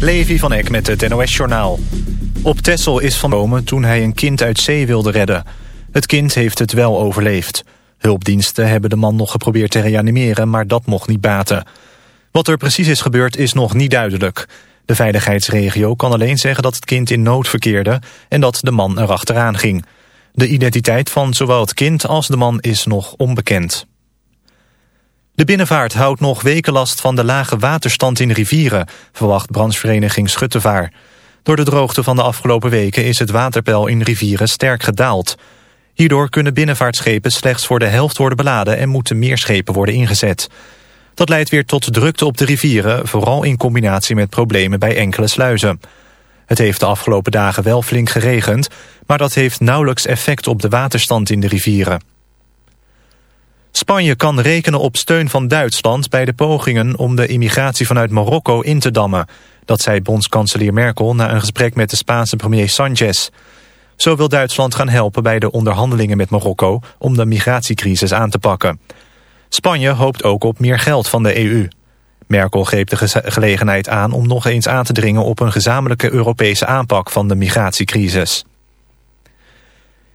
Levi van Eck met het NOS-journaal. Op Texel is van komen toen hij een kind uit zee wilde redden. Het kind heeft het wel overleefd. Hulpdiensten hebben de man nog geprobeerd te reanimeren, maar dat mocht niet baten. Wat er precies is gebeurd is nog niet duidelijk. De veiligheidsregio kan alleen zeggen dat het kind in nood verkeerde... en dat de man erachteraan ging. De identiteit van zowel het kind als de man is nog onbekend. De binnenvaart houdt nog weken last van de lage waterstand in rivieren... verwacht branchevereniging Schuttevaar. Door de droogte van de afgelopen weken is het waterpeil in rivieren sterk gedaald. Hierdoor kunnen binnenvaartschepen slechts voor de helft worden beladen... en moeten meer schepen worden ingezet. Dat leidt weer tot drukte op de rivieren... vooral in combinatie met problemen bij enkele sluizen. Het heeft de afgelopen dagen wel flink geregend... maar dat heeft nauwelijks effect op de waterstand in de rivieren. Spanje kan rekenen op steun van Duitsland bij de pogingen om de immigratie vanuit Marokko in te dammen. Dat zei bondskanselier Merkel na een gesprek met de Spaanse premier Sanchez. Zo wil Duitsland gaan helpen bij de onderhandelingen met Marokko om de migratiecrisis aan te pakken. Spanje hoopt ook op meer geld van de EU. Merkel greep de gelegenheid aan om nog eens aan te dringen op een gezamenlijke Europese aanpak van de migratiecrisis.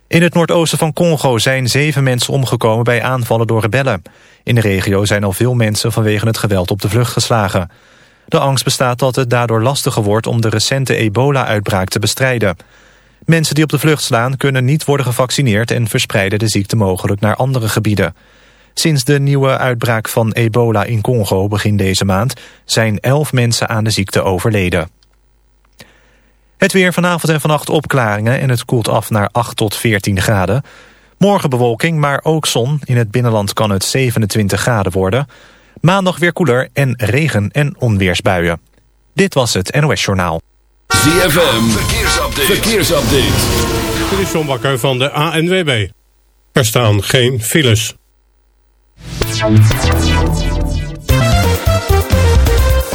In het noordoosten van Congo zijn zeven mensen omgekomen bij aanvallen door rebellen. In de regio zijn al veel mensen vanwege het geweld op de vlucht geslagen. De angst bestaat dat het daardoor lastiger wordt om de recente ebola-uitbraak te bestrijden. Mensen die op de vlucht slaan kunnen niet worden gevaccineerd en verspreiden de ziekte mogelijk naar andere gebieden. Sinds de nieuwe uitbraak van ebola in Congo begin deze maand zijn elf mensen aan de ziekte overleden. Het weer vanavond en vannacht opklaringen en het koelt af naar 8 tot 14 graden. Morgen bewolking, maar ook zon. In het binnenland kan het 27 graden worden. Maandag weer koeler en regen- en onweersbuien. Dit was het NOS Journaal. ZFM, verkeersupdate. verkeersupdate. Dit is John Bakker van de ANWB. Er staan geen files.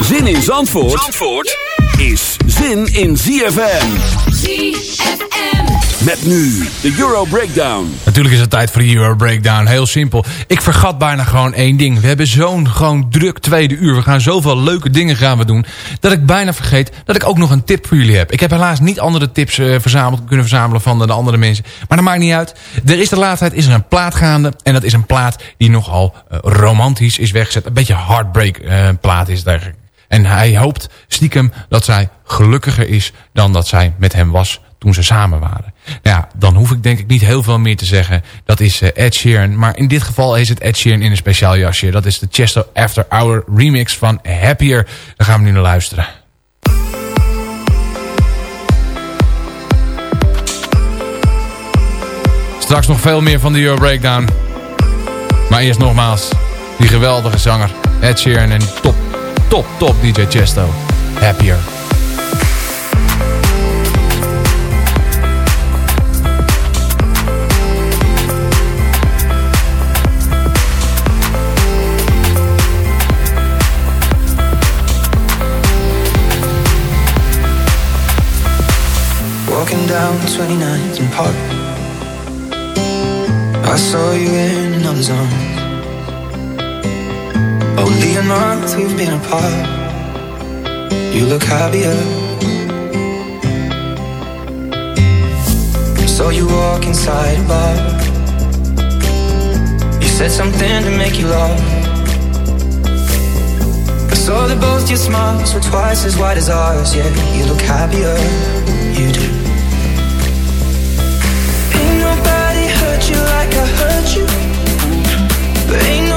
Zin in Zandvoort, Zandvoort is zin in ZFM. ZFM. Met nu de Euro Breakdown. Natuurlijk is het tijd voor de Euro Breakdown. Heel simpel. Ik vergat bijna gewoon één ding. We hebben zo'n gewoon druk tweede uur. We gaan zoveel leuke dingen gaan we doen. Dat ik bijna vergeet dat ik ook nog een tip voor jullie heb. Ik heb helaas niet andere tips eh, verzameld, kunnen verzamelen van de, de andere mensen. Maar dat maakt niet uit. Er is de laatste tijd is er een plaat gaande. En dat is een plaat die nogal eh, romantisch is weggezet. Een beetje heartbreak eh, plaat is dergelijke. En hij hoopt stiekem dat zij gelukkiger is dan dat zij met hem was toen ze samen waren. Nou ja, dan hoef ik denk ik niet heel veel meer te zeggen. Dat is eh, Ed Sheeran. Maar in dit geval is het Ed Sheeran in een speciaal jasje. Dat is de Chester After Hour remix van Happier. Daar gaan we nu naar luisteren. Straks nog veel meer van de Euro Breakdown. Maar eerst nogmaals, die geweldige zanger Ed Sheeran en top, top, top DJ Chesto. Happier. Walking down 29th and Park. I saw you in another zone. Only a month we've been apart. You look happier. So you walk inside a bar. You said something to make you laugh. I Saw that both your smiles were twice as wide as ours. Yeah, you look happier, you do. Ain't nobody hurt you like I hurt you. But ain't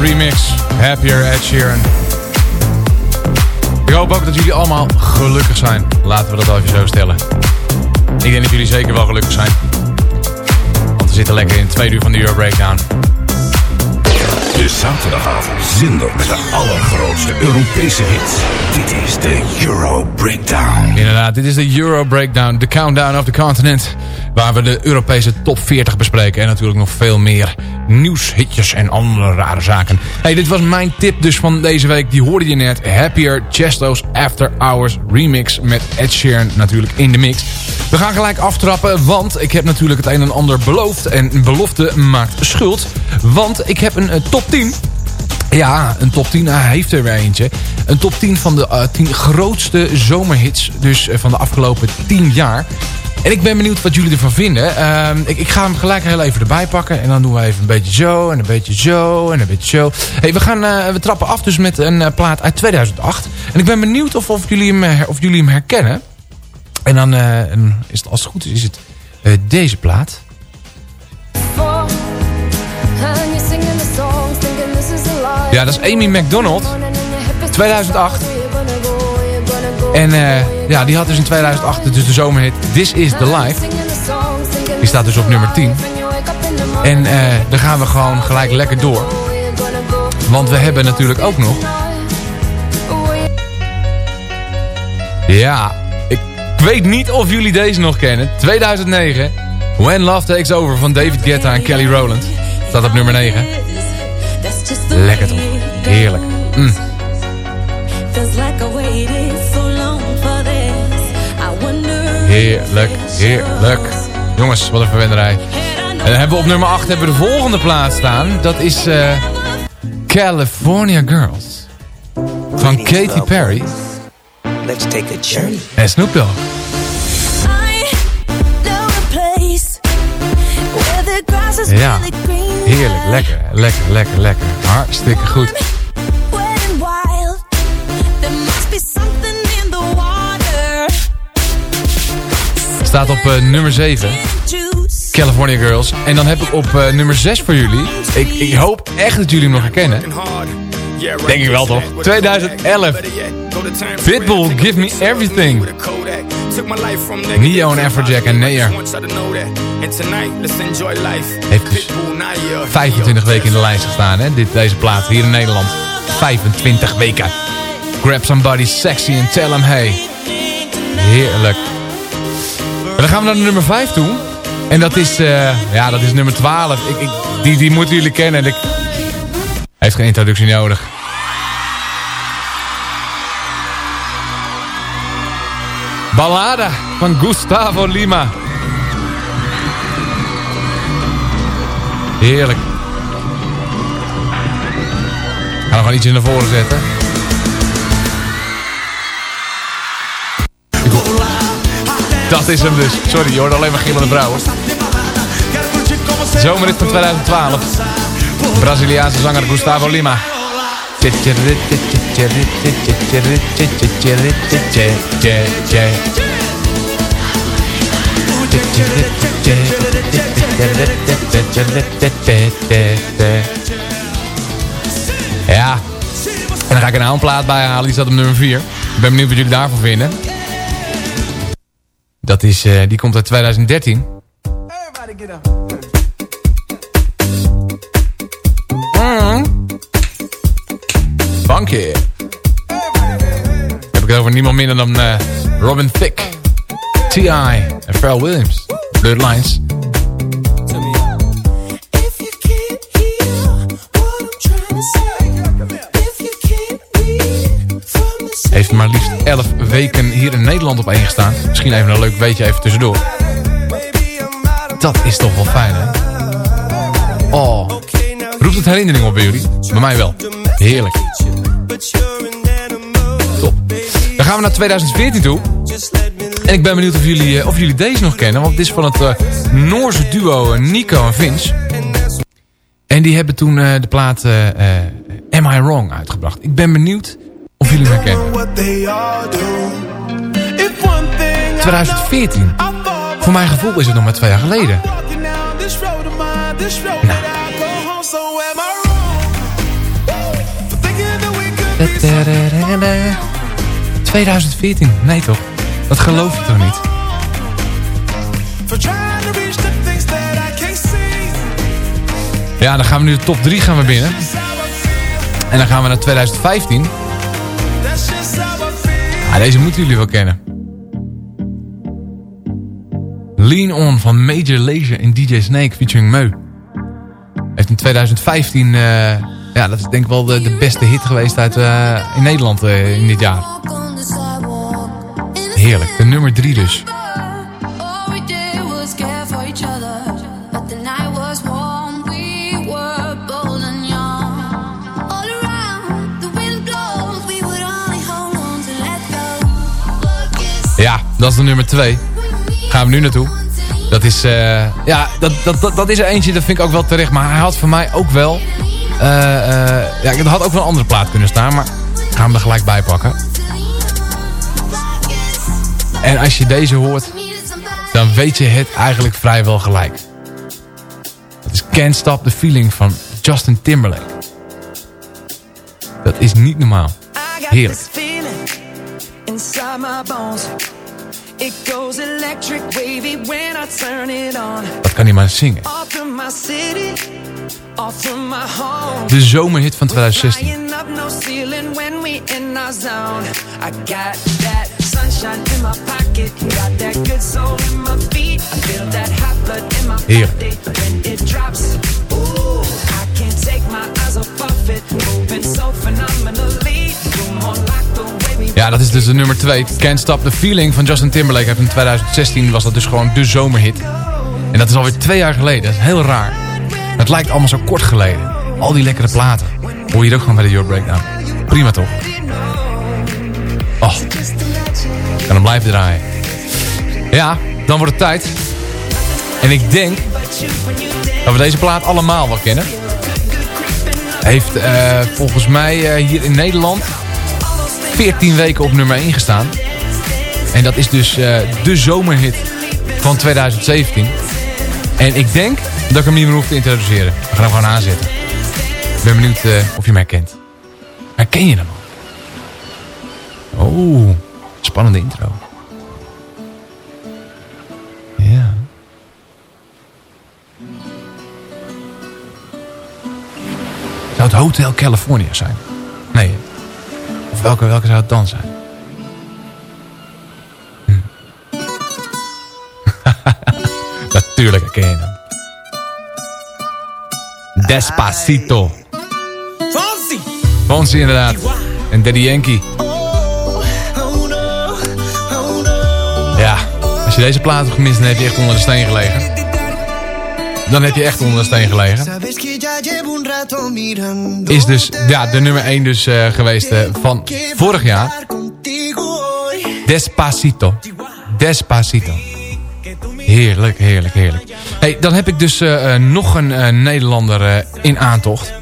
remix. Happier Ed Sheeran. Ik hoop ook dat jullie allemaal gelukkig zijn. Laten we dat even zo stellen. Ik denk dat jullie zeker wel gelukkig zijn. Want we zitten lekker in het tweede uur van de Euro Breakdown. De zaterdagavond zender met de allergrootste Europese hits. Dit is de Euro Breakdown. Inderdaad, dit is de Euro Breakdown, de countdown of the continent. Waar we de Europese top 40 bespreken. En natuurlijk nog veel meer nieuwshitjes en andere rare zaken. Hey, dit was mijn tip dus van deze week. Die hoorde je net. Happier Chesto's After Hours remix met Ed Sheeran natuurlijk in de mix. We gaan gelijk aftrappen, want ik heb natuurlijk het een en ander beloofd. En belofte maakt schuld. Want ik heb een eh, top 10 ja, een top 10. Hij heeft er weer eentje. Een top 10 van de eh, 10 grootste zomerhits. Dus eh, van de afgelopen 10 jaar. En ik ben benieuwd wat jullie ervan vinden. Ehm, ik, ik ga hem gelijk heel even erbij pakken. En dan doen we even een beetje zo. En een beetje zo. En een beetje zo. Hey, we, gaan, eh, we trappen af dus met een eh, plaat uit 2008. En ik ben benieuwd of, of, jullie, hem, of jullie hem herkennen. En dan eh, is het als het goed is, is het deze plaat. Ja, dat is Amy McDonald. 2008. En eh, ja, die had dus in 2008 dus de zomerhit This Is The Life. Die staat dus op nummer 10. En eh, dan gaan we gewoon gelijk lekker door. Want we hebben natuurlijk ook nog... Ja, ik weet niet of jullie deze nog kennen. 2009, When Love Takes Over van David Guetta en Kelly Rowland. Staat op nummer 9. Lekker toch? Heerlijk. Mm. Heerlijk, heerlijk. Jongens, wat een verwenderij. En dan hebben we op nummer 8 hebben we de volgende plaats staan. Dat is eh, California Girls. Van Katy Perry Let's take a journey. en Snoop Dogg. Ja, heerlijk, lekker, lekker, lekker, lekker. Hartstikke goed. Staat op eh, nummer 7. California Girls. En dan heb ik op eh, nummer 6 voor jullie. Ik, ik hoop echt dat jullie hem nog herkennen. Denk ik wel toch? 2011. Pitbull, Give Me Everything. Neo en Afrojack en Nair. Heeft dus 25 weken in de lijst gestaan, hè? Dit, deze plaat hier in Nederland. 25 weken. Grab somebody sexy and tell him hey. Heerlijk. Dan gaan we naar nummer 5 toe. En dat is, eh, ja, dat is nummer 12. Ik, ik, die, die moeten jullie kennen. En ik... Heeft geen introductie nodig. Ballada van Gustavo Lima. Heerlijk. Gaan we gewoon iets naar voren zetten. Dat is hem dus. Sorry, je hoort alleen maar gillende vrouwen. Zomerrit van 2012. Braziliaanse zanger Gustavo Lima. Ja. En dan ga ik een oude plaat bijhalen. Die staat op nummer 4. Ik ben benieuwd wat jullie daarvan vinden. Dat is, uh, die komt uit 2013. Mm. Funky. Heb ik het over niemand minder dan uh, Robin Thicke, T.I. en Pharrell Williams. Bloodlines. Heeft maar liefst 11 weken hier in Nederland op één gestaan. Misschien even een leuk weetje even tussendoor. Dat is toch wel fijn, hè? Oh. Roept het herinnering op bij jullie? Bij mij wel. Heerlijk. Top. Dan gaan we naar 2014 toe. En ik ben benieuwd of jullie, eh, of jullie deze nog kennen. Want dit is van het uh, Noorse duo eh, Nico en Vince. En die hebben toen de plaat Am I Wrong uitgebracht. Ik ben benieuwd herkennen. 2014. Voor mijn gevoel is het nog maar twee jaar geleden. Nou. 2014, nee toch? Dat geloof je toch niet? Ja, dan gaan we nu de top 3 gaan we binnen. En dan gaan we naar 2015. Ah, deze moeten jullie wel kennen. Lean On van Major Lazer en DJ Snake featuring Meu. Heeft in 2015... Uh, ja, dat is denk ik wel de, beste hit geweest uit, uh, in Nederland uh, in dit jaar. Heerlijk, de nummer 3 dus. Dat is de nummer 2. Gaan we nu naartoe. Dat is, uh, ja, dat, dat, dat, dat, is er eentje, dat vind ik ook wel terecht. Maar hij had voor mij ook wel... Uh, uh, ja, dat had ook wel een andere plaat kunnen staan. Maar ik ga hem er gelijk bij pakken. En als je deze hoort... Dan weet je het eigenlijk vrijwel gelijk. Dat is Can't Stop the Feeling van Justin Timberlake. Dat is niet normaal. Heerlijk. Dat kan hij maar zingen. De zomerhit van 2016. Heerlijk. Ja, dat is dus de nummer 2. Can't Stop the Feeling van Justin Timberlake. In 2016 was dat dus gewoon de zomerhit. En dat is alweer twee jaar geleden. Dat is heel raar. Het lijkt allemaal zo kort geleden. Al die lekkere platen. Hoor je ook gewoon bij de Your Breakdown. Prima toch? Oh. En dan blijven draaien. Ja, dan wordt het tijd. En ik denk dat we deze plaat allemaal wel kennen. Heeft uh, volgens mij uh, hier in Nederland 14 weken op nummer 1 gestaan. En dat is dus uh, de zomerhit van 2017. En ik denk dat ik hem niet meer hoef te introduceren. We gaan hem gewoon aanzetten. Ik ben benieuwd uh, of je mij kent. Herken je hem? Oh, spannende intro. Ja. Zou het Hotel California zijn? Nee. Of welke, welke zou het dan zijn? Hm. Natuurlijk herken je hem. Despacito. Fonzie. Fonzie inderdaad. En Daddy Yankee. Ja, als je deze plaat hebt gemist, dan heb je echt onder de steen gelegen. Dan heb je echt onder de steen gelegen. Is dus ja, de nummer 1 dus eh, geweest eh, van vorig jaar. Despacito. Despacito. Heerlijk, heerlijk, heerlijk. Hey, dan heb ik dus eh, nog een Nederlander in aantocht.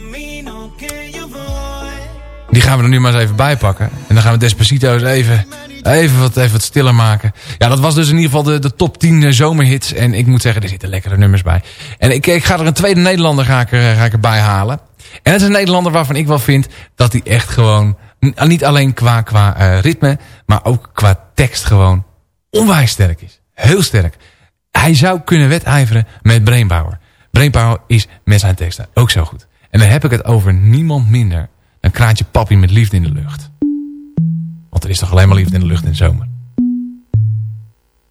Die gaan we er nu maar eens even bij pakken. En dan gaan we Despacito eens even, even, wat, even wat stiller maken. Ja, dat was dus in ieder geval de, de top 10 eh, zomerhits. En ik moet zeggen, er zitten lekkere nummers bij. En ik, ik ga er een tweede Nederlander ga ik er, ga ik erbij halen. En het is een Nederlander waarvan ik wel vind dat hij echt gewoon... n- Niet alleen qua, qua eh, ritme, maar ook qua tekst gewoon onwijs sterk is. Heel sterk. Hij zou kunnen wedijveren met Brainpower. Brainpower is met zijn teksten ook zo goed. En dan heb ik het over niemand minder dan Kraantje Papi met liefde in de lucht. Er is toch alleen maar liefde in de lucht in zomer.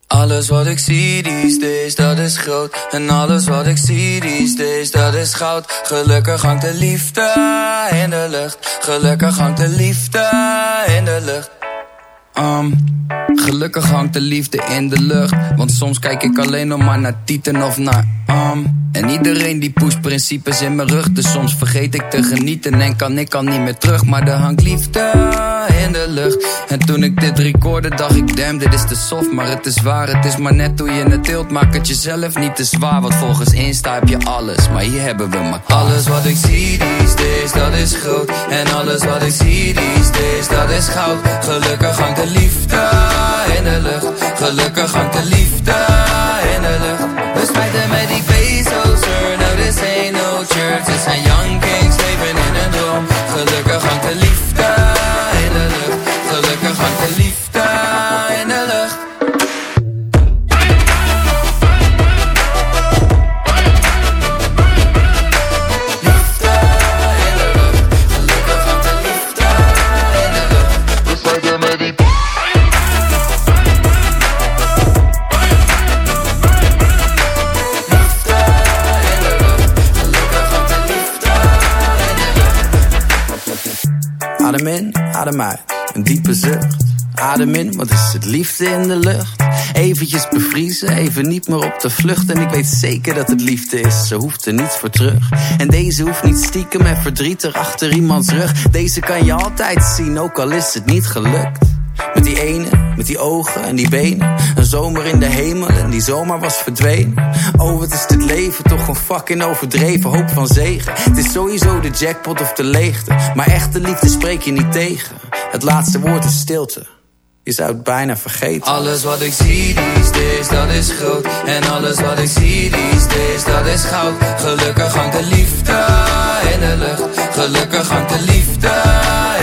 Alles wat ik zie these days, dat is groot. En alles wat ik zie these days, dat is goud. Gelukkig hangt de liefde in de lucht. Gelukkig hangt de liefde in de lucht. Um, gelukkig hangt de liefde in de lucht. Want soms kijk ik alleen nog maar naar Tieten of naar um. En iedereen die pusht principes in mijn rug. Dus soms vergeet ik te genieten en kan ik al niet meer terug. Maar er hangt liefde in de lucht. En toen ik dit recorde, dacht ik, damn, dit is te soft. Maar het is waar, het is maar net hoe je het tilt. Maak het jezelf niet te zwaar. Want volgens Insta heb je alles. Maar hier hebben we maar alles wat ik zie these days, dat is groot. En alles wat ik zie these days, dat is goud. Gelukkig hangt de liefde in de lucht. Gelukkig hangt de liefde in de lucht. We smijten met die bezels, sir. No, this ain't no church. Dit zijn young kings, leven in een droom. Gelukkig hangt de liefde in de lucht. Gelukkig hangt de liefde Wat is het liefde in de lucht? Eventjes bevriezen, even niet meer op de vlucht. En ik weet zeker dat het liefde is, ze hoeft er niets voor terug. En deze hoeft niet stiekem en verdrietig achter iemands rug. Deze kan je altijd zien, ook al is het niet gelukt. Met die ene, met die ogen en die benen. Een zomer in de hemel en die zomer was verdwenen. Oh, wat is dit leven toch een fucking overdreven hoop van zegen. Het is sowieso de jackpot of de leegte. Maar echte liefde spreek je niet tegen. Het laatste woord is stilte. Je zou het bijna vergeten. Alles wat ik zie these days, dat is groot. En alles wat ik zie these days, dat is goud. Gelukkig hangt de liefde in de lucht. Gelukkig hangt de liefde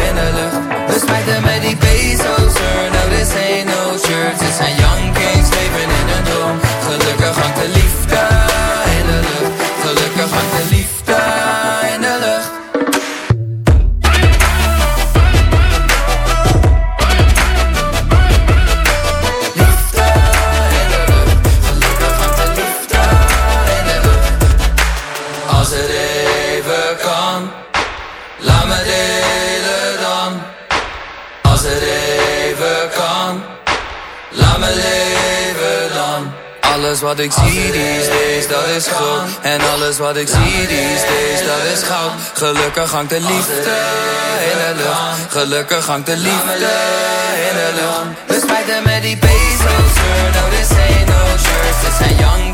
in de lucht. We smijten met die bezels, sir. No, this ain't no church. Dit zijn young kings, leven in een droom. Gelukkig hangt de liefde wat ik zie these days, dat is groot. En alles wat ik zie these days, dat is goud. Gelukkig hangt de liefde in de lucht. Gelukkig hangt de liefde in de lucht. We spijten met die bezels. No, this ain't no church. Dit zijn young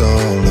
all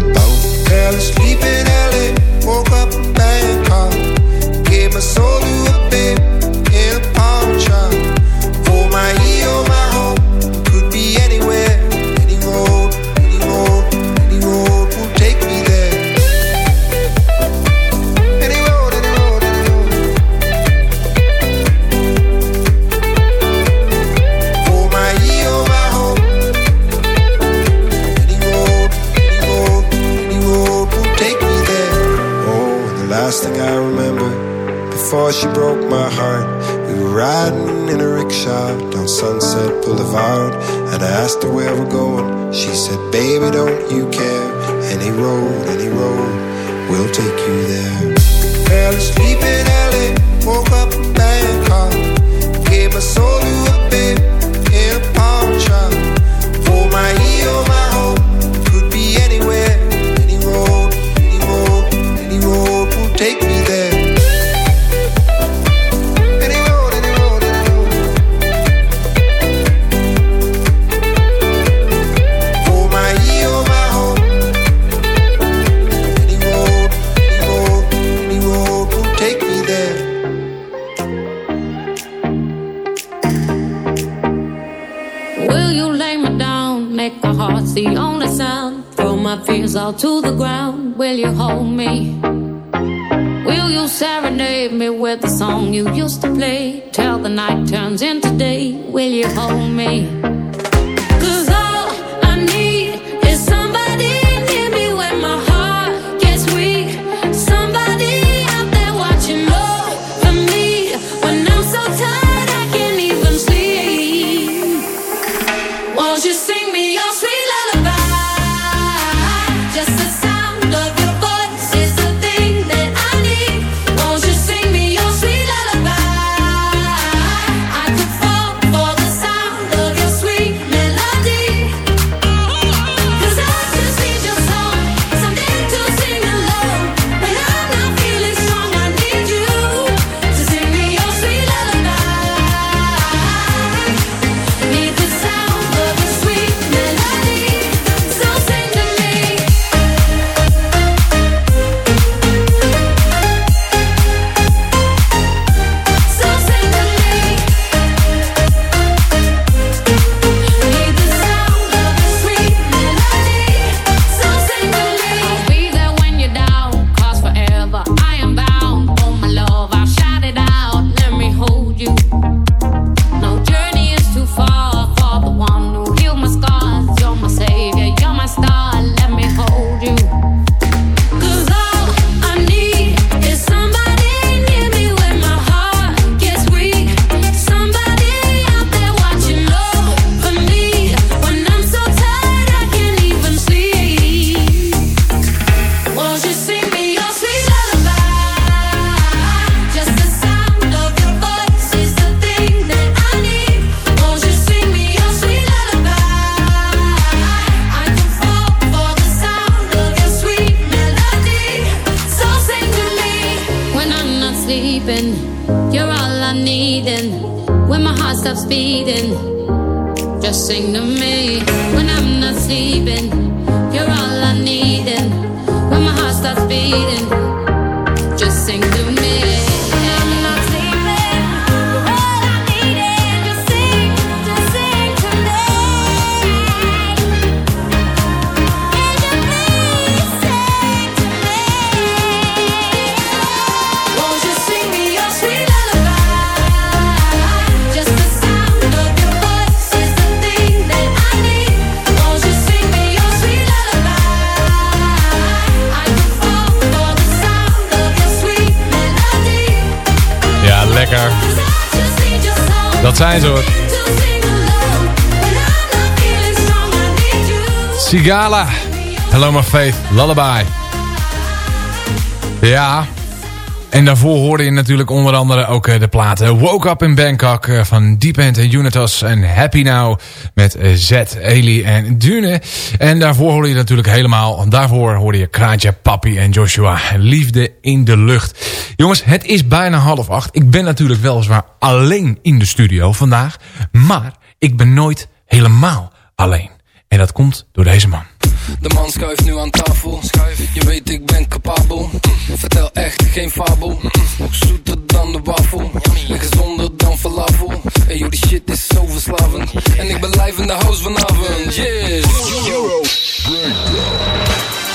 beating, Dat zijn ze. Sigala. Hello my faith. Lullaby. Ja. En daarvoor hoorde je natuurlijk onder andere ook eh, de platen Woke Up in Bangkok eh, van Deep End en Unitas en Happy Now met eh, Z, Eli en Dune. En daarvoor hoorde je natuurlijk helemaal, daarvoor hoorde je Kraantje, Papi en Joshua. Liefde in de lucht. Jongens, het is bijna half acht. Ik ben natuurlijk weliswaar alleen in de studio vandaag, maar ik ben nooit helemaal alleen. En dat komt door deze man. De man schuift nu aan tafel. Je weet, ik ben capabel. Vertel echt geen fabel. Nog zoeter dan de wafel. En gezonder dan falafel. En joh, die shit is zo verslavend. En ik ben live in de house vanavond. Yes.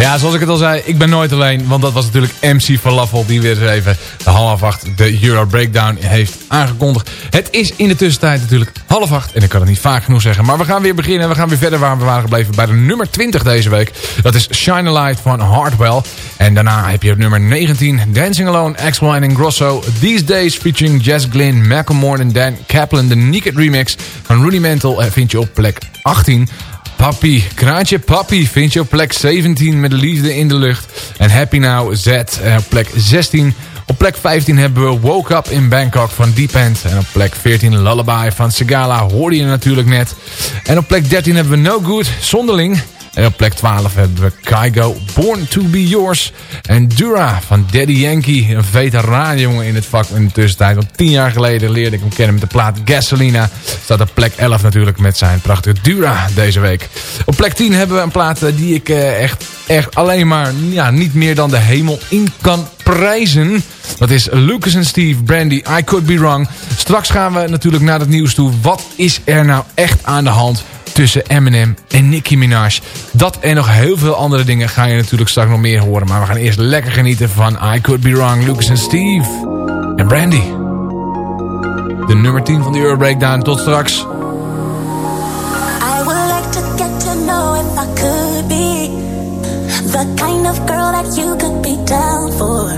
Ja, zoals ik het al zei, ik ben nooit alleen. Want dat was natuurlijk MC Falafel die weer eens even de half acht de Euro Breakdown heeft aangekondigd. Het is in de tussentijd natuurlijk half acht. En ik kan het niet vaak genoeg zeggen. Maar we gaan weer beginnen. We gaan weer verder waar we waren gebleven bij de nummer 20 deze week. Dat is Shine a Light van Hardwell. En daarna heb je op nummer 19 Dancing Alone, X-Wine en Grosso. These Days featuring Jess Glynn, Macklemore en Dan Kaplan. De Naked remix van Rudimental eh, vind je op plek 18. Papi. Kraantje Papi vind je op plek 17 met liefde in de lucht. En Happy Now Z eh, op plek 16. Op plek 15 hebben we Woke Up in Bangkok van Deep End. En op plek 14 Lullaby van Segala hoorde je natuurlijk net. En op plek 13 hebben we No Good, Zonderling. Op plek 12 hebben we Kygo, Born to be Yours. En Dura van Daddy Yankee, een veteraan jongen in het vak in de tussentijd. Want tien jaar geleden leerde ik hem kennen met de plaat Gasolina. Staat op plek 11 natuurlijk met zijn prachtige Dura deze week. Op plek 10 hebben we een plaat eh, die ik eh, echt, echt alleen maar ja, niet meer dan de hemel in kan prijzen. Dat is Lucas en Steve, Brandy, I Could Be Wrong. Straks gaan we natuurlijk naar het nieuws toe. Wat is er nou echt aan de hand tussen Eminem en Nicki Minaj? Dat en nog heel veel andere dingen ga je natuurlijk straks nog meer horen. Maar we gaan eerst lekker genieten van I Could Be Wrong, Lucas en Steve. En Brandy. De nummer 10 van de Euro Breakdown. Tot straks. The kind of girl that you could be down for.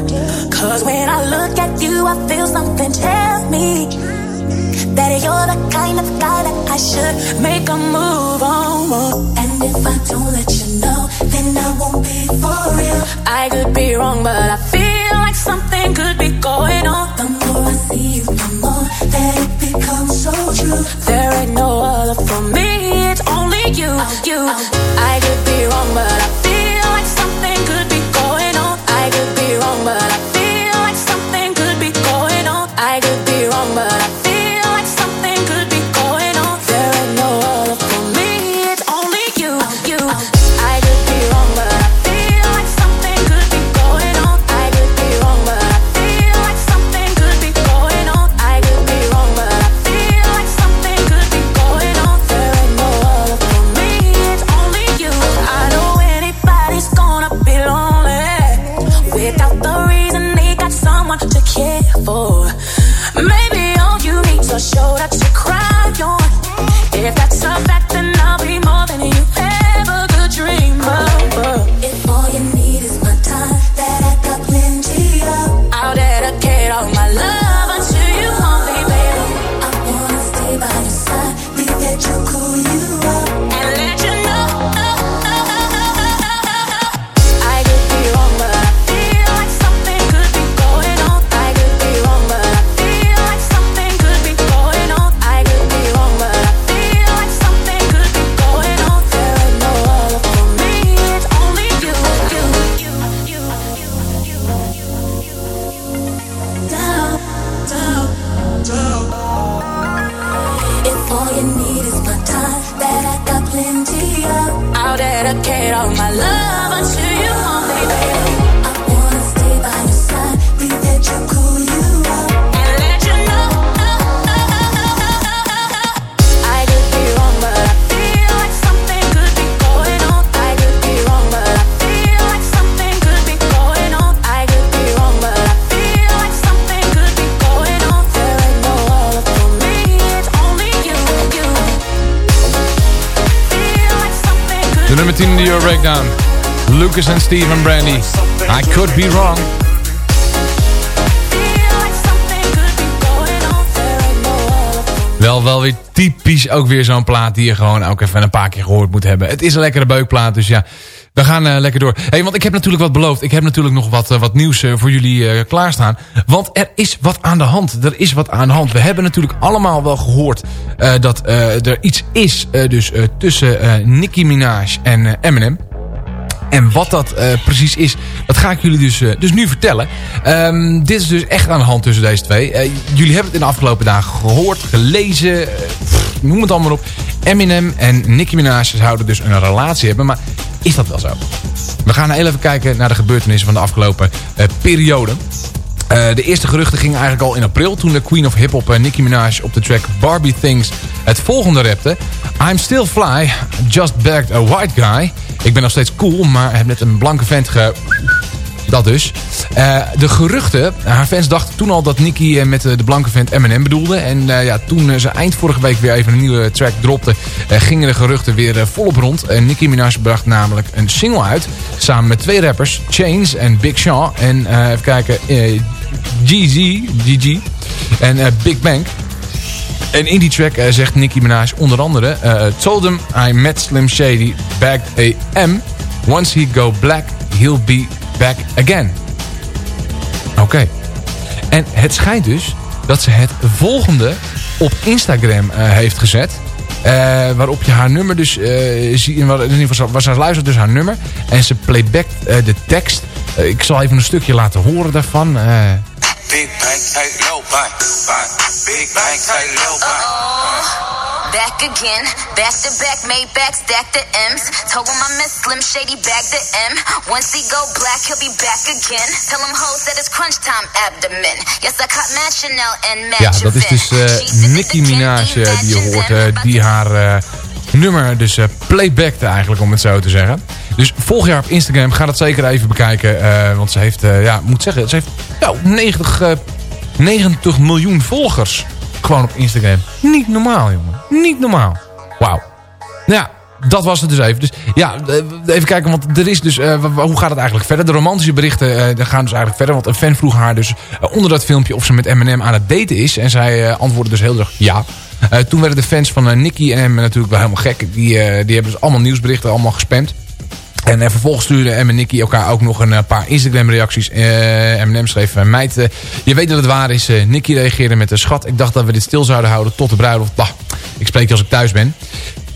Cause when I look at you, I feel something tell me that you're the kind of guy that I should make a move on. And if I don't let you know, then I won't be for real. I could be wrong, but I feel like something could be going on. The more I see you, the more that it becomes so true. There ain't no other for me, it's only you, you. I could be wrong, but I En Steve en Brandy. I could be wrong. Wel, wel weer typisch ook weer zo'n plaat die je gewoon ook even een paar keer gehoord moet hebben. Het is een lekkere beukplaat, dus ja, we gaan eh, lekker door. Hey, want ik heb natuurlijk wat beloofd. Ik heb natuurlijk nog wat, eh, wat nieuws eh, voor jullie klaarstaan. Want er is wat aan de hand. Er is wat aan de hand. We hebben natuurlijk allemaal wel gehoord eh, dat er iets is dus, tussen Nicki Minaj en Eminem. En wat dat eh, precies is, dat ga ik jullie dus, eh, dus nu vertellen. Ehm, dit is dus echt aan de hand tussen deze twee. Eh, jullie hebben het in de afgelopen dagen gehoord, gelezen, noem het allemaal op. Eminem en Nicki Minaj zouden dus een relatie hebben, maar is dat wel zo? We gaan heel even kijken naar de gebeurtenissen van de afgelopen periode. De eerste geruchten gingen eigenlijk al in april... toen de Queen of Hip Hop Nicki Minaj op de track Barbie Things het volgende rapte. I'm still fly, just bagged a white guy. Ik ben nog steeds cool, maar heb net een blanke vent ge... Dat dus. Eh, de geruchten, haar fans dachten toen al dat Nicki eh, met eh, de blanke vent Eminem bedoelde. En ja, toen ze eind vorige week weer even een nieuwe track dropte, gingen de geruchten weer volop rond. En Nicki Minaj bracht namelijk een single uit. Samen met twee rappers, Chains en Big Sean. En even kijken, GZ, GG en Big Bang. En in die track eh, zegt Nicki Minaj onder andere... eh, Told him I met Slim Shady back AM. Once he go black, he'll be back again. Oké. En het schijnt dus dat ze het volgende op Instagram eh, heeft gezet. Waarop je haar nummer dus ziet. In ieder geval, was ze luistert dus haar nummer. En ze playbackt de tekst. Ik zal even een stukje laten horen daarvan. Big bang, tight, low bang, bang. Big bang, tight, low bang. Back again, back to back, made back, stack the M's. Told him I miss Slim Shady, bag the M. Once he go black, he'll be back again. Tell him hoes that it's crunch time abdomen. Yes, I caught Mad Chanel and Mad Ja, dat is dus eh Nicki Minaj eh, die je hoort. eh, die haar eh, nummer dus eh playbackte eigenlijk, om het zo te zeggen. Dus volg haar op Instagram. Ga dat zeker even bekijken. eh, want ze heeft, eh, ja, moet zeggen, ze heeft nou, 90, eh, 90 miljoen volgers. Gewoon op Instagram. Niet normaal, jongen. Niet normaal. Wauw. Nou ja, dat was het dus even. Dus ja, eh, even kijken, want er is dus... eh, hoe gaat het eigenlijk verder? De romantische berichten eh, die gaan dus eigenlijk verder. Want een fan vroeg haar dus eh, onder dat filmpje of ze met Eminem aan het daten is. En zij eh, antwoordde dus heel erg ja. Eh, toen werden de fans van eh, Nicki en natuurlijk wel helemaal gek. Die, eh, die hebben dus allemaal nieuwsberichten allemaal gespamd. En eh, vervolgens stuurden Em en Nicky elkaar ook nog een eh, paar Instagram reacties. Eh Eminem schreef, meid, je weet dat het waar is. Nicky reageerde met een schat. Ik dacht dat we dit stil zouden houden tot de bruiloft. Bah, ik spreek je als ik thuis ben.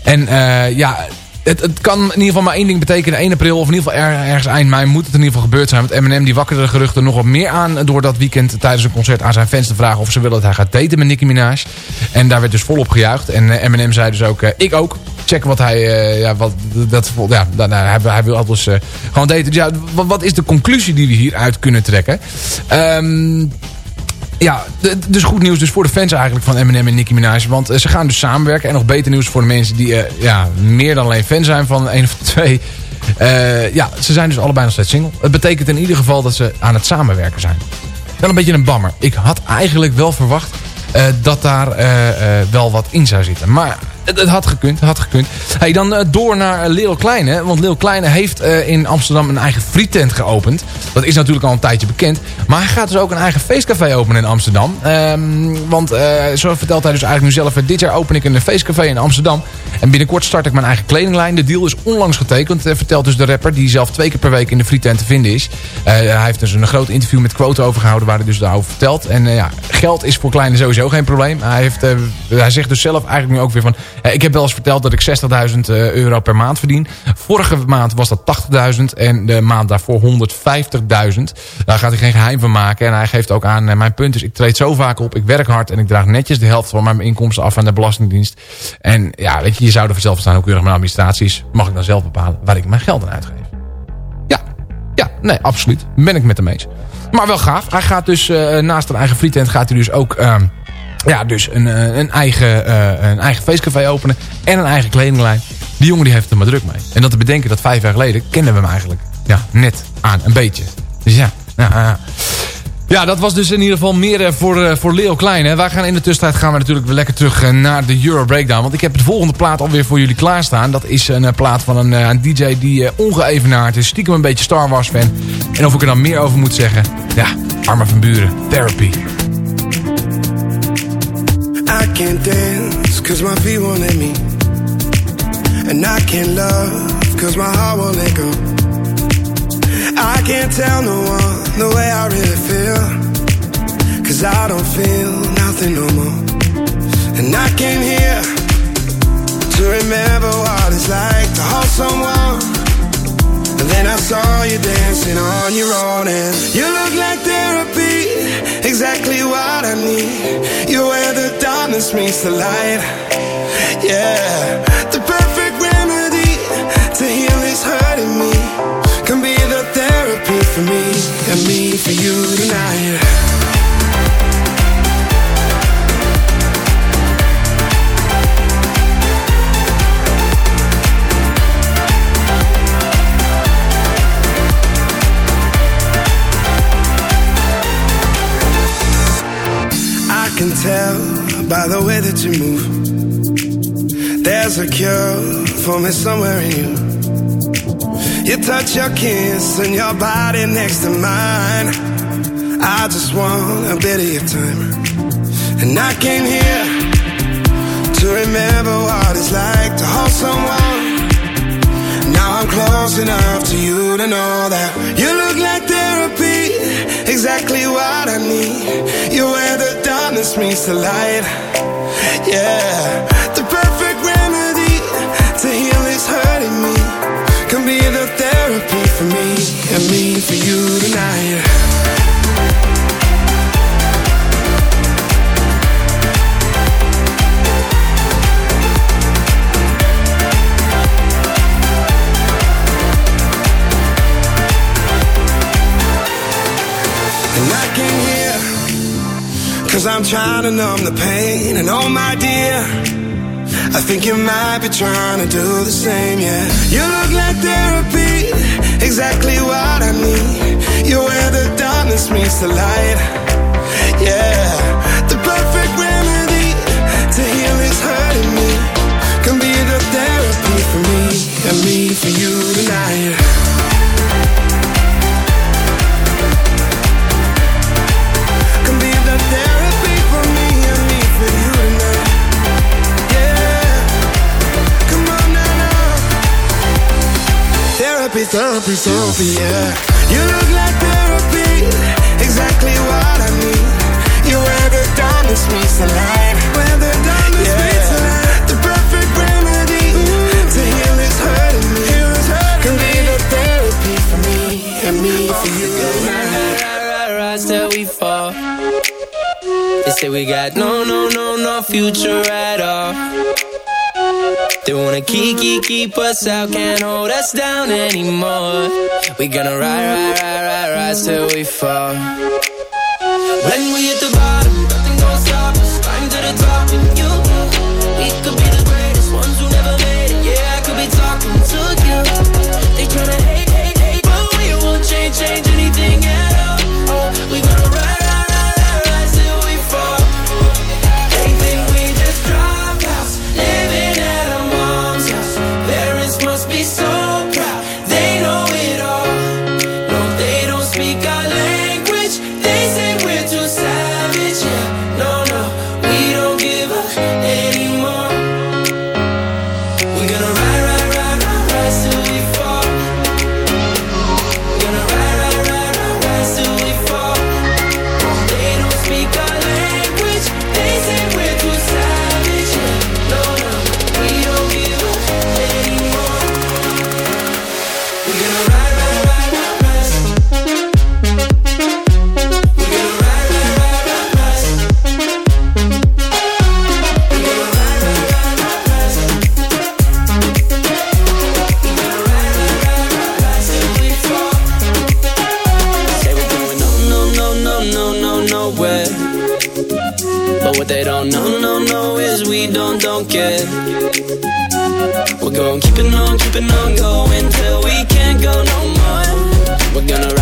En ja, het, het kan in ieder geval maar één ding betekenen. 1 april of in ieder geval er- ergens eind mei moet het in ieder geval gebeurd zijn. Want Eminem die wakkerde de geruchten nog wat meer aan door dat weekend tijdens een concert aan zijn fans te vragen of ze willen dat hij gaat daten met Nicki Minaj. En daar werd dus volop gejuicht. En eh, Eminem zei dus ook, eh, ik ook. Checken wat hij, eh, ja, wat, dat, ja, hij, hij wil altijd eh, gewoon daten. Dus ja, wat, is de conclusie die we hieruit kunnen trekken? Ehm ja, dus goed nieuws dus voor de fans eigenlijk van Eminem en Nicki Minaj. Want eh, ze gaan dus samenwerken. En nog beter nieuws voor de mensen die eh, ja, meer dan alleen fan zijn van een of twee. Eh, ja, ze zijn dus allebei nog steeds single. Het betekent in ieder geval dat ze aan het samenwerken zijn. Wel een beetje een bammer. Ik had eigenlijk wel verwacht dat daar wel wat in zou zitten. Maar het, het had gekund, had gekund. Hey, dan eh, door naar Leel Kleine. Want Leel Kleine heeft eh, in Amsterdam een eigen frietent geopend. Dat is natuurlijk al een tijdje bekend. Maar hij gaat dus ook een eigen feestcafé openen in Amsterdam. Ehm, want eh, zo vertelt hij dus eigenlijk nu zelf... eh, dit jaar open ik een feestcafé in Amsterdam. En binnenkort start ik mijn eigen kledinglijn. De deal is onlangs getekend. eh, vertelt dus de rapper die zelf twee keer per week in de frietent te vinden is. Eh, hij heeft dus een groot interview met Quote overgehouden... waar hij dus daarover vertelt. En eh, ja, geld is voor Kleine sowieso geen probleem. Hij, heeft, hij zegt dus zelf eigenlijk nu ook weer van... ik heb wel eens verteld dat ik 60.000 eh, euro per maand verdien. Vorige maand was dat 80.000 en de maand daarvoor 150.000. Daar gaat hij geen geheim van maken. En hij geeft ook aan, mijn punt is, ik treed zo vaak op, ik werk hard... en ik draag netjes de helft van mijn inkomsten af aan de Belastingdienst. En ja, weet je, je zou er vanzelf staan, hoe keurig mijn administratie is. Mag ik dan zelf bepalen waar ik mijn geld aan uitgeef. Ja, ja, nee, absoluut. Ben ik met hem eens. Maar wel gaaf. Hij gaat dus eh, naast een eigen frietent gaat hij dus ook... ehm, ja, dus een, eh, een, eigen, eh, een eigen feestcafé openen. En een eigen kledinglijn. Die jongen die heeft er maar druk mee. En dat te bedenken dat vijf jaar geleden kenden we hem eigenlijk. Ja, net aan een beetje. Dus ja, ja, ja. Ja, dat was dus in ieder geval meer eh, voor, eh, voor Leo Klein. Hè. Wij gaan in de tussentijd gaan we natuurlijk weer lekker terug eh, naar de Euro Breakdown. Want ik heb de volgende plaat alweer voor jullie klaarstaan. Dat is een plaat van een, DJ die ongeëvenaard is. Stiekem een beetje Star Wars fan. En of ik er dan meer over moet zeggen. Ja, Arma van Buren. Therapy. I can't dance cause my feet won't let me. And I can't love cause my heart won't let go. I can't tell no one the way I really feel. Cause I don't feel nothing no more. And I came here to remember what it's like to hold someone. And then I saw you dancing on your own and you look like therapy, exactly what I need. You're where the darkness meets the light. Yeah, the perfect remedy to heal this hurting me me for you tonight. I can tell by the way that you move. There's a cure for me somewhere in you. You touch your kiss and your body next to mine. I just want a bit of your time. And I came here to remember what it's like to hold someone. Now I'm close enough to you to know that you look like therapy, exactly what I need. You're where the darkness meets the light. Yeah. Therapy for me and me for you tonight. Cause I'm trying to numb the pain. And oh my dear, I think you might be trying to do the same, yeah. You look like therapy, exactly what I need. You're where the darkness meets the light, yeah. The perfect remedy to heal this hurting me can be the therapy for me and me for you tonight. Therapy, therapy, yeah. You look like therapy, exactly what I need. You're where the darkness meets the light. Where the darkness meets the light. The perfect remedy to heal this hurting me. Can be the therapy for me and me for you rise till we fall. They say we got no, no, no, no future at all. They wanna keep, keep, keep us out, can't hold us down anymore. We gonna ride, ride, ride, ride, rise till we fall. When we don't, don't care. We're going keeping on, keeping on going till we can't go no more. We're gonna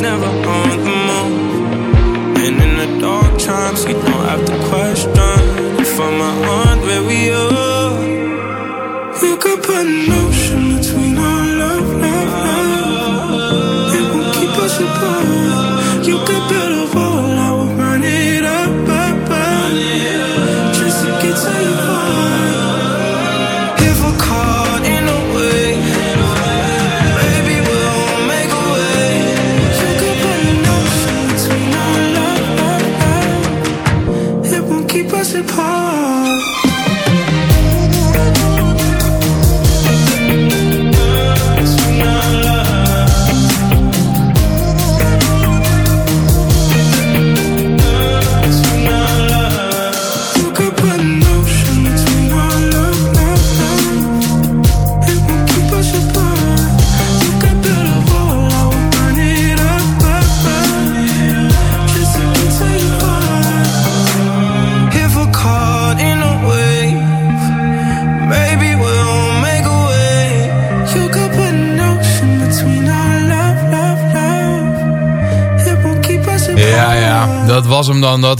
never on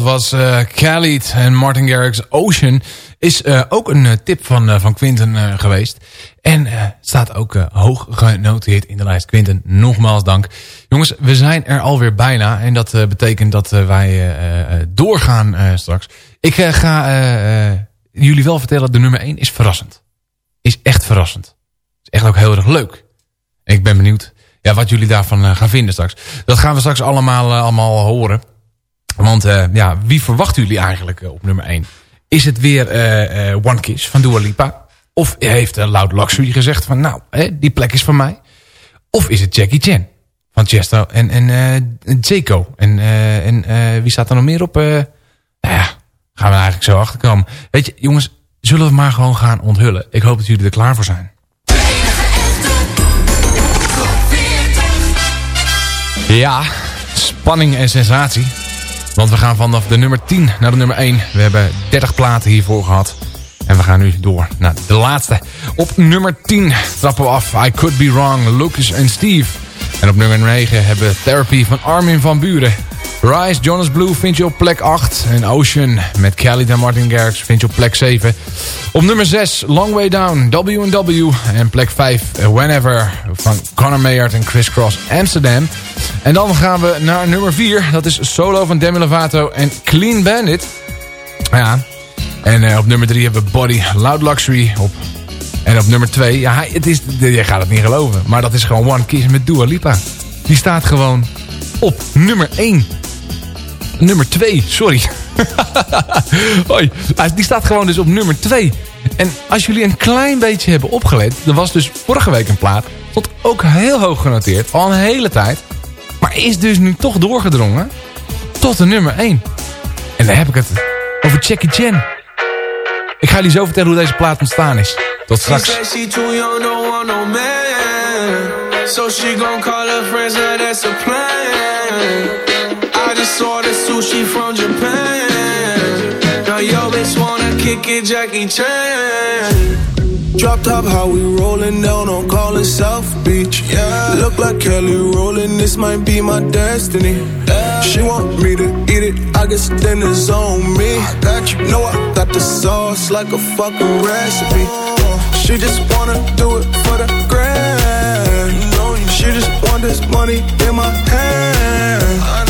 Dat was Khalid en Martin Garrix Ocean. Is eh, ook een eh, tip van, van Quinten geweest. En staat ook hoog genoteerd in de lijst. Quinten, nogmaals dank. Jongens, we zijn er alweer bijna. En dat betekent dat wij doorgaan straks. Ik ga jullie wel vertellen, de nummer 1 is verrassend. Is echt verrassend. Is echt ook heel erg leuk. Ik ben benieuwd ja, wat jullie daarvan gaan vinden straks. Dat gaan we straks allemaal, allemaal horen. Want eh, ja, wie verwachten jullie eigenlijk eh, op nummer 1? Is het weer eh, One Kiss van Dua Lipa? Of heeft uh, Loud Luxury gezegd van nou, hè, die plek is van mij? Of is het Jackie Chan van Chesto en, en eh Zeko? En, en wie staat er nog meer op? Nou ja, gaan we eigenlijk zo achterkomen. Weet je, jongens, zullen we maar gewoon gaan onthullen. Ik hoop dat jullie er klaar voor zijn. Ja, spanning en sensatie. Want we gaan vanaf de nummer 10 naar de nummer 1. We hebben 30 platen hiervoor gehad. En we gaan nu door naar de laatste. Op nummer 10 trappen we af I Could Be Wrong, Lucas en Steve. En op nummer 9 hebben we Therapy van Armin van Buren. Rise, Jonas Blue vind je op plek 8. En Ocean met Kelly en Martin Garrix vind je op plek 7. Op nummer 6, Long Way Down, W&W. En plek 5, Whenever van Conor Mayert en Chris Cross Amsterdam. En dan gaan we naar nummer 4. Dat is Solo van Demi Lovato en Clean Bandit. Ja. En eh, op nummer 3 hebben we Body Loud Luxury op. En op nummer 2, ja, het is, je gaat het niet geloven. Maar dat is gewoon One Kiss met Dua Lipa. Die staat gewoon op nummer 1. Nummer 2, sorry. Hoi. Hij- Die staat gewoon dus op nummer 2. En als jullie een klein beetje hebben opgelet... er was dus vorige week een plaat... stond ook heel hoog genoteerd, al een hele tijd... maar is dus nu toch doorgedrongen... tot de nummer 1. En dan heb ik het over Jackie Chan. Ik ga jullie zo vertellen hoe deze plaat ontstaan is. Tot straks. So she gon' call her friends, that's plan. I just ordered sushi from Japan. Now yo bitch wanna kick it, Jackie Chan. Drop top, how we rollin' down on callin' South Beach. Yeah, look like Kelly rollin', this might be my destiny. She want me to eat it, I guess then it's on me. I got you, know I got the sauce like a fucking recipe. She just wanna do it for the grand. She just want this money in my hand.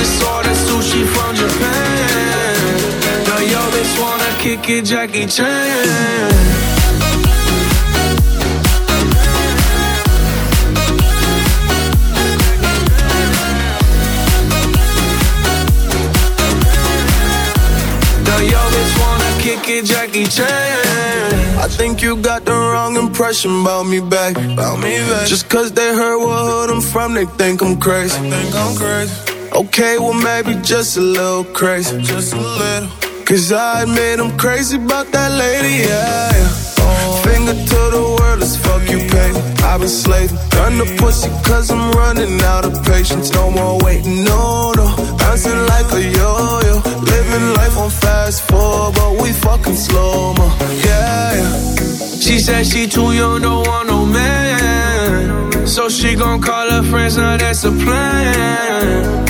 This order sushi from Japan. The yogis wanna kick it, Jackie Chan. Jackie Chan. I think you got the wrong impression about me back. About me back. Just cause they heard what hood I'm from, they think I'm crazy. I think I'm crazy. Okay, well maybe just a little crazy. Just a little. Cause I admit I'm crazy about that lady, yeah. yeah. Finger to the world, as fuck you pay. I've been slaving. Done the pussy cause I'm running out of patience. No more waiting, no, no. Bouncing like a yo-yo. Living life on fast forward, but we fucking slow mo. Yeah, yeah. She said she too young, don't want no man. So she gon' call her friends, now that's a plan.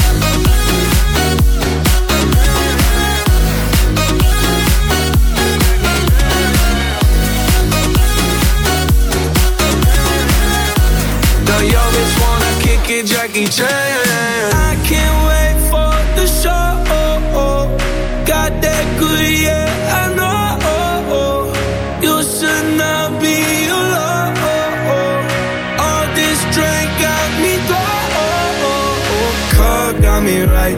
Jackie Chan. I can't wait for the show. Got that good, yeah, I know. You should not be alone. All this drink got me going. Car got me right,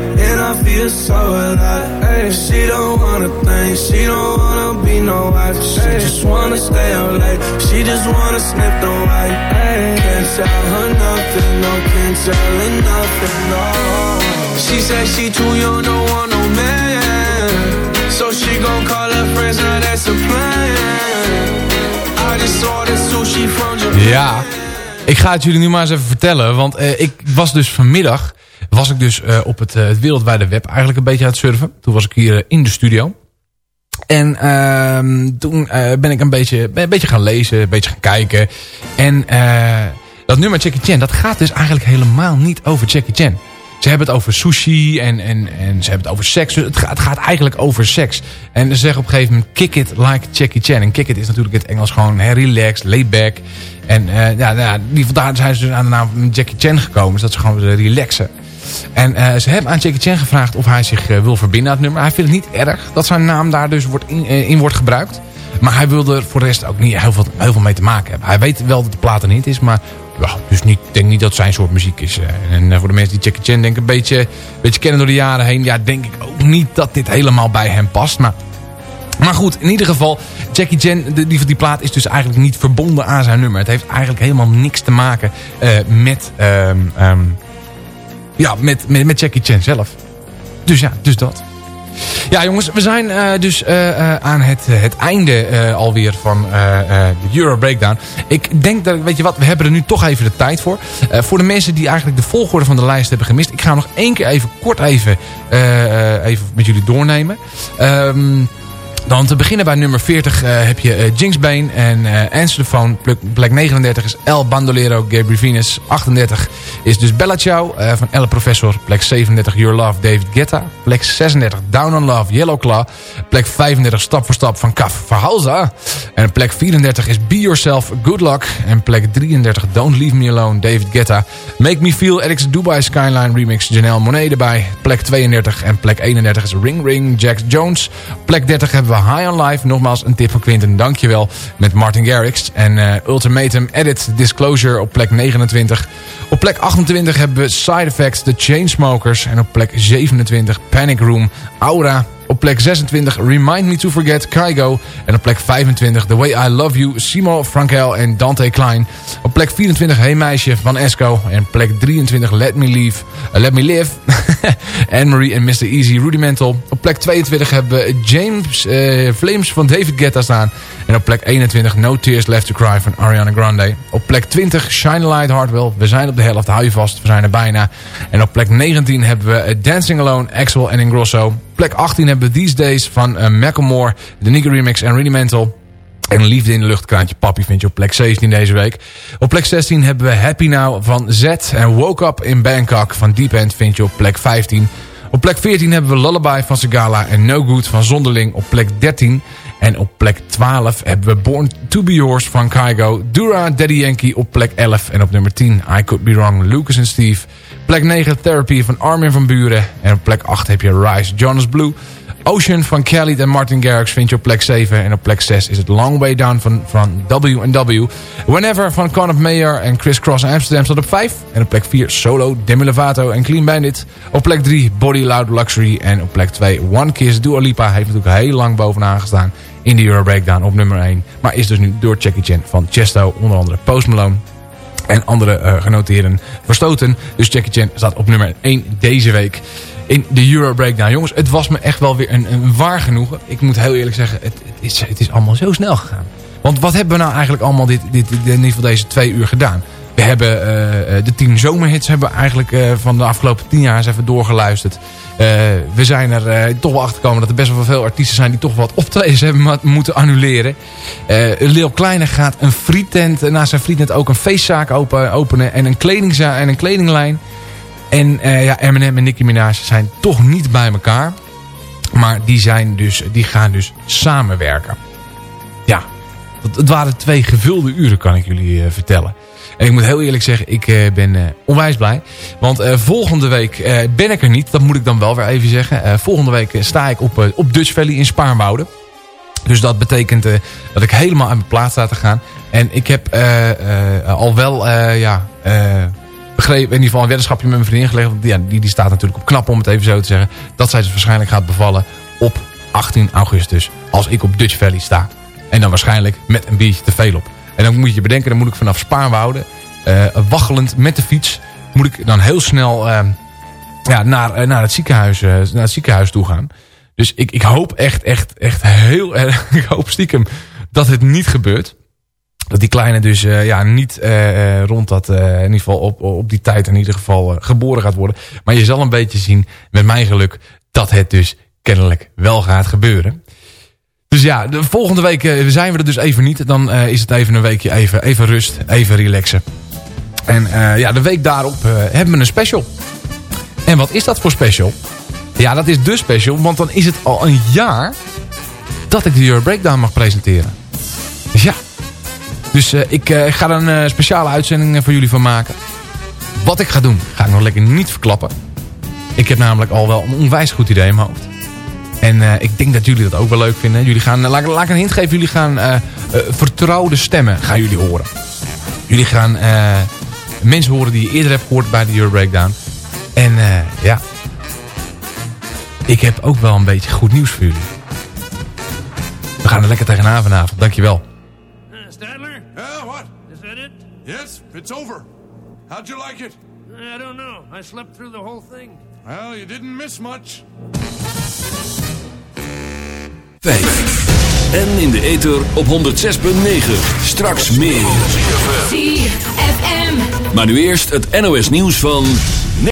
and I feel so alive. Ay, she don't wanna think, she don't wanna be no wife. She just wanna stay up late. She just wanna sniff the white. Ay, can't tell her nothing, no, can't tell her nothing, no. She said she too young, don't want no man. So she gon' call her friends, now that's a plan. I just ordered sushi from Japan. Ja, ik ga het jullie nu maar eens even vertellen. Want eh, ik was dus vanmiddag was ik dus eh, op het, eh, het wereldwijde web eigenlijk een beetje aan het surfen. Toen was ik hier eh, in de studio. En ehm, toen ben ik een beetje, een beetje gaan lezen, een beetje gaan kijken. En dat nummer Jackie Chan, dat gaat dus eigenlijk helemaal niet over Jackie Chan. Ze hebben het over sushi en, en, en ze hebben het over seks. Het, gaat, eigenlijk over seks. En ze zeggen op een gegeven moment kick it like Jackie Chan. En kick it is natuurlijk in het Engels gewoon hè, relax, laid back. En eh, ja, ja, die, vandaar zijn ze dus aan de naam Jackie Chan gekomen. Dus dat ze gewoon relaxen. En eh, ze hebben aan Jackie Chan gevraagd of hij zich eh, wil verbinden aan het nummer. Hij vindt het niet erg dat zijn naam daar dus wordt in, eh, in wordt gebruikt. Maar hij wil er voor de rest ook niet heel veel, heel veel mee te maken hebben. Hij weet wel dat de plaat er niet is, maar dus niet, ik denk niet dat zijn soort muziek is. En voor de mensen die Jackie Chan denken een beetje, beetje kennen door de jaren heen... ja, denk ik ook niet dat dit helemaal bij hem past. Maar maar goed, in ieder geval, Jackie Chan, die van die plaat is dus eigenlijk niet verbonden aan zijn nummer. Het heeft eigenlijk helemaal niks te maken met, ehm, ehm, ja, met, met, met Jackie Chan zelf. Dus ja, dus dat. Ja jongens, we zijn eh, dus eh, eh, aan het, het einde alweer van de Euro Breakdown. Ik denk dat, weet je wat, we hebben er nu toch even de tijd voor. Voor de mensen die eigenlijk de volgorde van de lijst hebben gemist. Ik ga nog één keer even kort even, even met jullie doornemen. Ehm... Dan te beginnen bij nummer 40 eh, heb je eh, Jinx Bane en eh Answer the Phone. Plek, plek 39 is El Bandolero Gabriel Venus. 38 is dus Bella Ciao van Elle Professor. Plek 37 Your Love David Guetta. Plek 36 Down on Love Yellow Claw. Plek 35 Stap voor Stap van Kaf Verhalza. En plek 34 is Be Yourself Good Luck. En plek 33 Don't Leave Me Alone David Guetta. Make Me Feel Alex Dubai Skyline Remix Janelle Monet erbij. Plek 32 en plek 31 is Ring Ring Jax Jones. Plek 30 hebben we High on Life. Nogmaals een tip van Quinten, dankjewel. Met Martin Garrix. En eh, Ultimatum Edit Disclosure op plek 29. Op plek 28 hebben we Side Effects The Chainsmokers. En op plek 27 Panic Room Aura. Op plek 26 Remind Me To Forget Kygo. En op plek 25 The Way I Love You Simo Frankel en Dante Klein. Op plek 24 Hey Meisje van Esco. En plek 23 Let Me Leave, eh, Let Me Live. Anne-Marie en Mr. Easy Rudimental. Op plek 22 hebben we James eh, Flames van David Guetta staan. En op plek 21 No Tears Left To Cry van Ariana Grande. Op plek 20 Shine Light Hardwell. We zijn op de helft, hou je vast, we zijn er bijna. En op plek 19 hebben we eh, Dancing Alone, Axel en Ingrosso. Plek 18 hebben we These Days van uh, Macklemore, The Nigga Remix en Rudimental. En Liefde in de lucht, Kraantje Papi vind je op plek 17 deze week. Op plek 16 hebben we Happy Now van Z. En Woke Up in Bangkok van Deep End vind je op plek 15. Op plek 14 hebben we Lullaby van Segala en No Good van Zonderling op plek 13. En op plek 12 hebben we Born to Be Yours van Kygo. Dura Daddy Yankee op plek 11. En op nummer 10 I Could Be Wrong Lucas en Steve Plek 9 Therapy van Armin van Buren. En op plek 8 heb je Rise Jonas Blue. Ocean van Kelly en Martin Garrix vind je op plek 7. En op plek 6 is het Long Way Down van, van W&W. Whenever van Conor Mayer en Chris Cross Amsterdam staat op 5. En op plek 4 Solo, Demi Lovato en Clean Bandit. Op plek 3 Body Loud Luxury. En op plek 2 One Kiss Dua Lipa. Heeft natuurlijk heel lang bovenaan gestaan in de Euro Breakdown op nummer 1. Maar is dus nu door Jackie Chan van Chesto, onder andere Post Malone en andere uh, genoteerden verstoten. Dus Jackie Chan staat op nummer 1 deze week in de Euro Breakdown. Jongens, het was me echt wel weer een, een waar genoegen. Ik moet heel eerlijk zeggen, het, het, is, het is allemaal zo snel gegaan. Want wat hebben we nou eigenlijk allemaal dit, dit, dit, in ieder geval deze twee uur gedaan? We hebben uh, de tien zomerhits hebben we eigenlijk uh, van de afgelopen tien jaar eens even doorgeluisterd. We zijn er toch wel achter gekomen dat er best wel veel artiesten zijn die toch wat optredens hebben moeten annuleren. Lil Kleine gaat een frietent, naast zijn frietent ook een feestzaak open, openen en een, kledingza en een kledinglijn. En ja, Eminem en Nicki Minaj zijn toch niet bij elkaar. Maar die, zijn dus, die gaan dus samenwerken. Ja, het waren twee gevulde uren kan ik jullie vertellen. En ik moet heel eerlijk zeggen, ik uh, ben uh, onwijs blij. Want uh, volgende week ben ik er niet. Dat moet ik dan wel weer even zeggen. volgende week sta ik op, op Dutch Valley in Spaarnwoude. Dus dat betekent dat ik helemaal aan mijn plaats te gaan. En ik heb al wel, ja, begrepen, in ieder geval een weddenschapje met mijn vriendin gelegd. Want ja, die, die staat natuurlijk op knap om het even zo te zeggen. Dat zij dus waarschijnlijk gaat bevallen op 18 augustus. Als ik op Dutch Valley sta. En dan waarschijnlijk met een biertje te veel op. En dan moet je bedenken, dan moet ik vanaf Spaarwouden, uh, waggelend met de fiets, moet ik dan heel snel uh, ja, naar, uh, naar, het ziekenhuis, naar het ziekenhuis toe gaan. Dus ik, ik hoop echt, echt, echt heel erg, ik hoop stiekem dat het niet gebeurt. Dat die kleine dus ja, niet rond dat, in ieder geval op, op die tijd in ieder geval geboren gaat worden. Maar je zal een beetje zien, met mijn geluk, dat het dus kennelijk wel gaat gebeuren. Dus ja, de volgende week uh, zijn we er dus even niet. Dan uh, is het even een weekje even, even rust, even relaxen. En uh, ja, de week daarop hebben we een special. En wat is dat voor special? Ja, dat is de special, want dan is het al een jaar dat ik de Euro Breakdown mag presenteren. Dus ja. Dus ik ga er een speciale uitzending voor jullie van maken. Wat ik ga doen, ga ik nog lekker niet verklappen. Ik heb namelijk al wel een onwijs goed idee in mijn hoofd. En uh, ik denk dat jullie dat ook wel leuk vinden. Jullie gaan, laat, laat ik een hint geven. Jullie gaan uh, uh, vertrouwde stemmen gaan jullie horen. Jullie gaan mensen horen die je eerder hebt gehoord bij de Euro Breakdown. En ja, ik heb ook wel een beetje goed nieuws voor jullie. We gaan er lekker tegenaan vanavond. Dankjewel. Stadler? Yeah, what? Is that it? Yes, it's over. How'd you like it? I don't know. I slept through the whole thing. Well, you didn't miss much. 5. En in de ether op 106.9. Straks meer. ZFM. Maar nu eerst het NOS nieuws van...